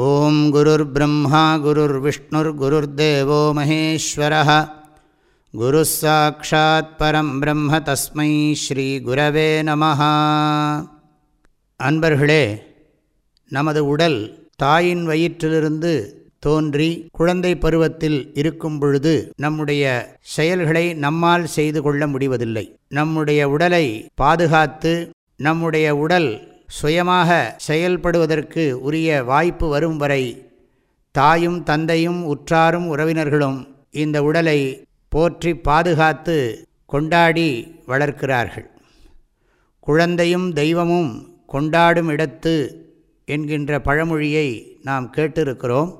ॐ गुरुर्ब्रह्मा गुरुर्विष्णुर्गुरुर्देवो महेश्वरः गुरुः साक्षात् परं ब्रह्म तस्मै ஸ்ரீகுரவே நமः அன்பர்களே நமது உடல் தாயின் வயிற்றிலிருந்து தோன்றி குழந்தை பருவத்தில் இருக்கும் பொழுது நம்முடைய செயல்களை நம்மால் செய்து கொள்ள முடிவதில்லை நம்முடைய உடலை பாதுகாத்து நம்முடைய உடல் சுயமாக செயல்படுவதற்கு உரிய வாய்ப்பு வரும் வரை தாயும் தந்தையும் உற்றாரும் உறவினர்களும் இந்த உடலை போற்றி பாதுகாத்து கொண்டாடி வளர்க்கிறார்கள். குழந்தையும் தெய்வமும் கொண்டாடும் இடத்து என்கின்ற பழமொழியை நாம் கேட்டிருக்கிறோம்.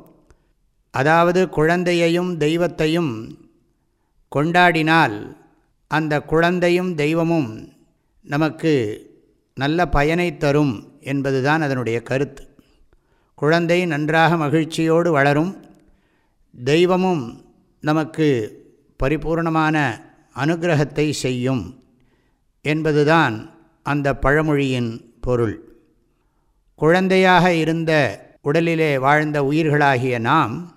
அதாவது குழந்தையையும் தெய்வத்தையும் கொண்டாடினால் அந்த குழந்தையும் தெய்வமும் நமக்கு நல்ல பயனை தரும் என்பதுதான் அதனுடைய கருத்து. குழந்தை நன்றாக மகிழ்ச்சியோடு வளரும். தெய்வமும் நமக்கு பரிபூர்ணமான அனுகிரகத்தை செய்யும் என்பதுதான் அந்த பழமொழியின் பொருள். குழந்தையாக இருந்த உடலிலே வாழ்ந்த உயிர்களாகிய நாம்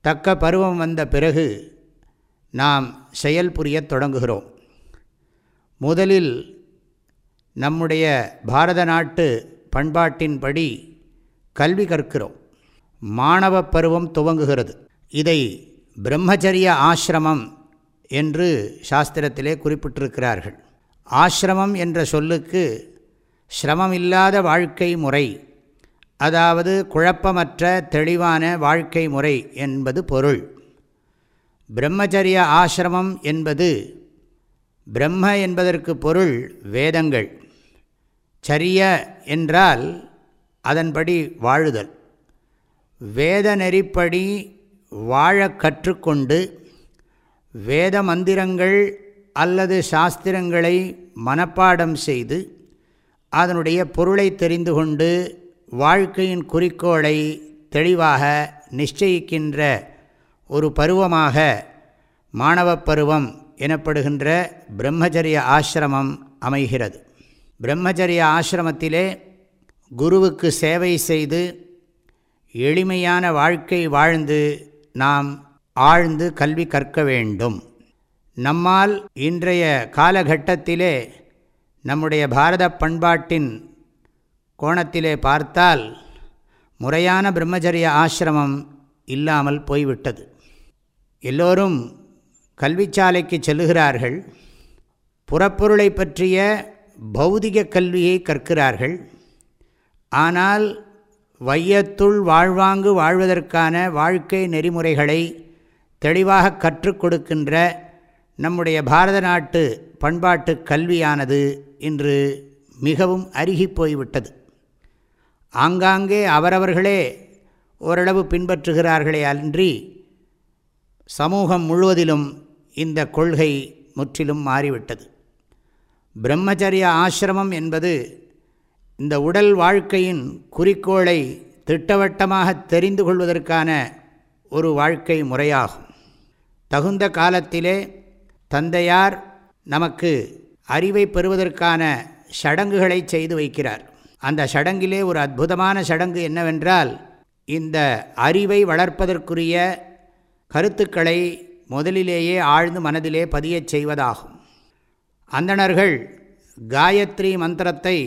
தக்க பருவம் வந்த பிறகு நாம் செயல் புரியத் தொடங்குகிறோம். முதலில் நம்முடைய பாரத நாட்டு பண்பாட்டின்படி கல்வி கற்கிறோம். மாணவ பருவம் துவங்குகிறது. இதை பிரம்மச்சரிய ஆசிரமம் என்று சாஸ்திரத்திலே குறிப்பிட்டிருக்கிறார்கள். ஆசிரமம் என்ற சொல்லுக்கு சிரமமில்லாத வாழ்க்கை முறை அதாவது குழப்பமற்ற தெளிவான வாழ்க்கை முறை என்பது பொருள். பிரம்மச்சரிய ஆசிரமம் என்பது பிரம்ம என்பதற்கு பொருள் வேதங்கள். சரிய என்றால் அதன்படி வாழுதல். வேத நெறிப்படி வாழ கற்றுக்கொண்டு வேத மந்திரங்கள் அல்லது சாஸ்திரங்களை மனப்பாடம் செய்து அதனுடைய பொருளை தெரிந்து கொண்டு வாழ்க்கையின் குறிக்கோளை தெளிவாக நிச்சயிக்கின்ற ஒரு பருவமாக மாணவப் பருவம் எனப்படுகின்ற பிரம்மச்சரிய ஆசிரமம் அமைகிறது. பிரம்மச்சரிய ஆசிரமத்திலே குருவுக்கு சேவை செய்து எளிமையான வாழ்க்கை வாழ்ந்து நாம் ஆழ்ந்து கல்வி கற்க வேண்டும். நம்மால் இன்றைய காலகட்டத்திலே நம்முடைய பாரத பண்பாட்டின் கோணத்திலே பார்த்தால் முறையான பிரம்மச்சரிய ஆசிரமம் இல்லாமல் போய்விட்டது. எல்லோரும் கல்விச்சாலைக்கு செல்லுகிறார்கள். புறப்பொருளை பற்றிய பௌதிக கல்வியை கற்கிறார்கள். ஆனால் வையத்துள் வாழ்வாங்கு வாழ்வதற்கான வாழ்க்கை நெறிமுறைகளை தெளிவாக கற்றுக் கொடுக்கின்ற நம்முடைய பாரத நாட்டு பண்பாட்டு கல்வியானது இன்று மிகவும் அருகி போய்விட்டது. ஆங்காங்கே அவரவர்களே ஓரளவு பின்பற்றுகிறார்களே அன்றி சமூகம் முழுவதிலும் இந்த கொள்கை முற்றிலும் மாறிவிட்டது. பிரம்மச்சரிய ஆசிரமம் என்பது இந்த உடல் வாழ்க்கையின் குறிக்கோளை திட்டவட்டமாக தெரிந்து கொள்வதற்கான ஒரு வாழ்க்கை முறையாகும். தகுந்த காலத்திலே தந்தையார் நமக்கு அறிவை பெறுவதற்கான சடங்குகளை செய்து வைக்கிறார். அந்த சடங்கிலே ஒரு அற்புதமான சடங்கு என்னவென்றால் இந்த அறிவை வளர்ப்பதற்குரிய கருத்துக்களை முதலிலேயே ஆழ்ந்து மனதிலே பதியச் செய்வதாகும். அந்தணர்கள் காயத்ரி மந்திரத்தை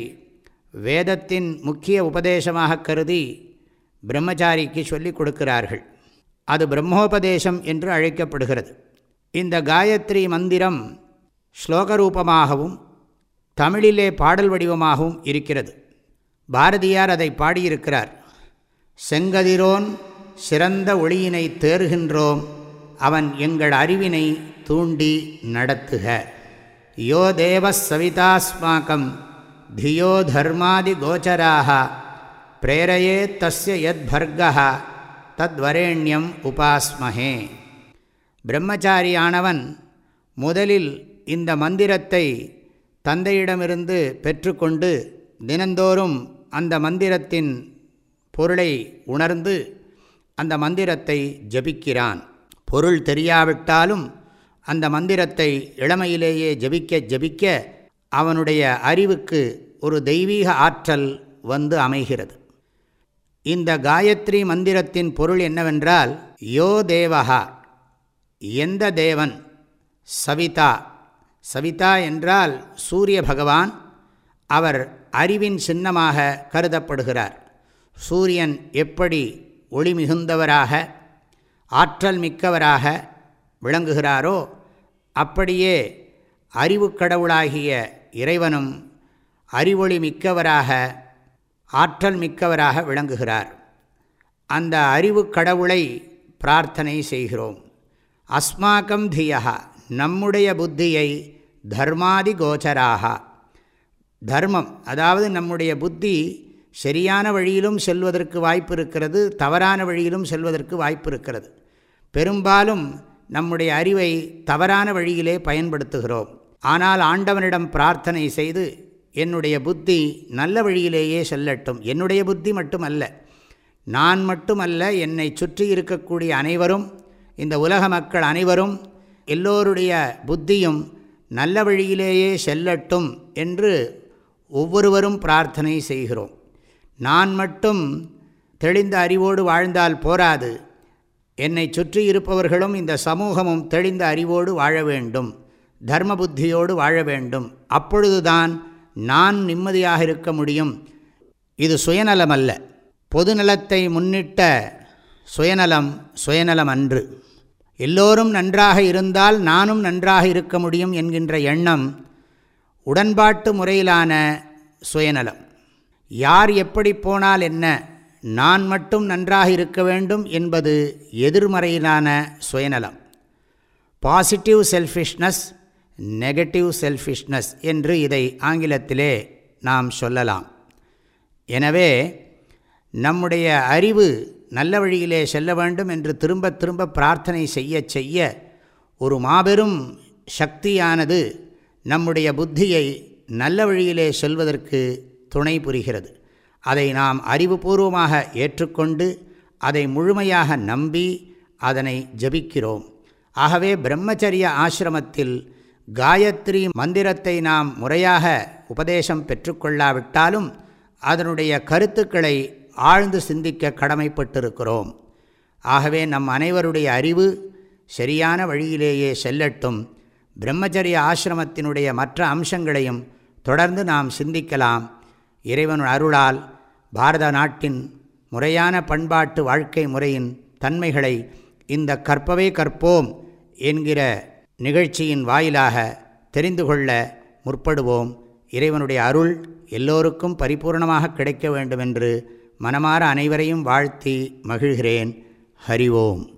வேதத்தின் முக்கிய உபதேசமாக கருதி பிரம்மச்சாரிக்கு சொல்லிக் கொடுக்கிறார்கள். அது பிரம்மோபதேசம் என்று அழைக்கப்படுகிறது. இந்த காயத்ரி மந்திரம் ஸ்லோகரூபமாகவும் தமிழிலே பாடல் வடிவமாகவும் இருக்கிறது. பாரதியார் அதை பாடியிருக்கிறார். செங்கதிரோன் சிறந்த ஒளியினை தேர்கின்றோம் அவன் எங்கள் அறிவினை தூண்டி நடத்துக. யோ தேவ சவிதாஸ்மாக்கம் தியோ தர்மாதி கோச்சராக பிரேரையே தஸ்ய யத் பர்கா தத்வரேண்யம் உபாஸ்மஹே பிரம்மச்சாரியானவன் முதலில் இந்த மந்திரத்தை தந்தையிடமிருந்து பெற்றுக்கொண்டு தினந்தோறும் அந்த மந்திரத்தின் பொருளை உணர்ந்து அந்த மந்திரத்தை ஜபிக்கிறான். பொருள் தெரியாவிட்டாலும் அந்த மந்திரத்தை இளமையிலேயே ஜபிக்க ஜபிக்க அவனுடைய அறிவுக்கு ஒரு தெய்வீக ஆற்றல் வந்து அமைகிறது. இந்த காயத்ரி மந்திரத்தின் பொருள் என்னவென்றால் யோ தேவகா எந்த தேவன் சவிதா சவிதா என்றால் சூரிய பகவான் அவர் அறிவின் சின்னமாக கருதப்படுகிறார். சூரியன் எப்படி ஒளி மிகுந்தவராக ஆற்றல் மிக்கவராக விளங்குகிறாரோ அப்படியே அறிவு கடவுளாகிய இறைவனும் அறிவொளி மிக்கவராக ஆற்றல் மிக்கவராக விளங்குகிறார். அந்த அறிவு கடவுளை பிரார்த்தனை செய்கிறோம். அஸ்மாக்கம் தியா நம்முடைய புத்தியை தர்மாதி கோச்சராக. தர்மம் அதாவது நம்முடைய புத்தி சரியான வழியிலும் செல்வதற்கு வாய்ப்பு இருக்கிறது தவறான வழியிலும் செல்வதற்கு வாய்ப்பு இருக்கிறது. பெரும்பாலும் நம்முடைய அறிவை தவறான வழியிலே பயன்படுத்துகிறோம். ஆனால் ஆண்டவனிடம் பிரார்த்தனை செய்து என்னுடைய புத்தி நல்ல வழியிலேயே செல்லட்டும். என்னுடைய புத்தி மட்டுமல்ல நான் மட்டுமல்ல என்னை சுற்றி இருக்கக்கூடிய அனைவரும் இந்த உலக மக்கள் அனைவரும் எல்லோருடைய புத்தியும் நல்ல வழியிலேயே செல்லட்டும் என்று ஒவ்வொருவரும் பிரார்த்தனை செய்கிறோம். நான் மட்டும் தெளிந்த அறிவோடு வாழ்ந்தால் போராது. என்னை சுற்றி இருப்பவர்களும் இந்த சமூகமும் தெளிந்த அறிவோடு வாழ வேண்டும் தர்ம புத்தியோடு வாழ வேண்டும். அப்பொழுதுதான் நான் நிம்மதியாக இருக்க முடியும். இது சுயநலம் அல்ல பொதுநலத்தை முன்னிட்ட சுயநலம் சுயநலம் அன்று எல்லோரும் நன்றாக இருந்தால் நானும் நன்றாக இருக்க முடியும் என்கின்ற எண்ணம் உடன்பாட்டு முறையிலான சுயநலம். யார் எப்படி போனால் என்ன? நான் மட்டும் நன்றாக இருக்க வேண்டும் என்பது எதிர்மறையிலான சுயநலம். பாசிட்டிவ் செல்ஃபிஷ்னஸ் நெகட்டிவ் செல்ஃபிஷ்னஸ் என்று இதை ஆங்கிலத்திலே நாம் சொல்லலாம். எனவே நம்முடைய அறிவு நல்ல வழியிலே செல்ல வேண்டும் என்று திரும்ப திரும்ப பிரார்த்தனை செய்ய செய்ய ஒரு மாபெரும் சக்தியானது நம்முடைய புத்தியை நல்ல வழியிலே செல்வதற்கு துணை புரிகிறது. அதை நாம் அறிவுபூர்வமாக ஏற்றுக்கொண்டு அதை முழுமையாக நம்பி அதனை ஜபிக்கிறோம். ஆகவே பிரம்மச்சரிய ஆசிரமத்தில் காயத்ரி மந்திரத்தை நாம் முறையாக உபதேசம் பெற்றுக்கொள்ளாவிட்டாலும் அதனுடைய கருத்துக்களை ஆழ்ந்து சிந்திக்க கடமைப்பட்டிருக்கிறோம். ஆகவே நம் அனைவருடைய அறிவு சரியான வழியிலேயே செல்லட்டும். பிரம்மச்சரிய ஆசிரமத்தினுடைய மற்ற அம்சங்களையும் தொடர்ந்து நாம் சிந்திக்கலாம். இறைவன் அருளால் பாரத நாட்டின் முறையான பண்பாட்டு வாழ்க்கை முறையின் தன்மைகளை இந்த கற்பவே கற்போம் என்கிற நிகழ்ச்சியின் வாயிலாக தெரிந்து கொள்ள முற்படுவோம். இறைவனுடைய அருள் எல்லோருக்கும் பரிபூர்ணமாக கிடைக்க வேண்டுமென்று மனமாற அனைவரையும் வாழ்த்தி மகிழ்கிறேன். ஹரி ஓம்.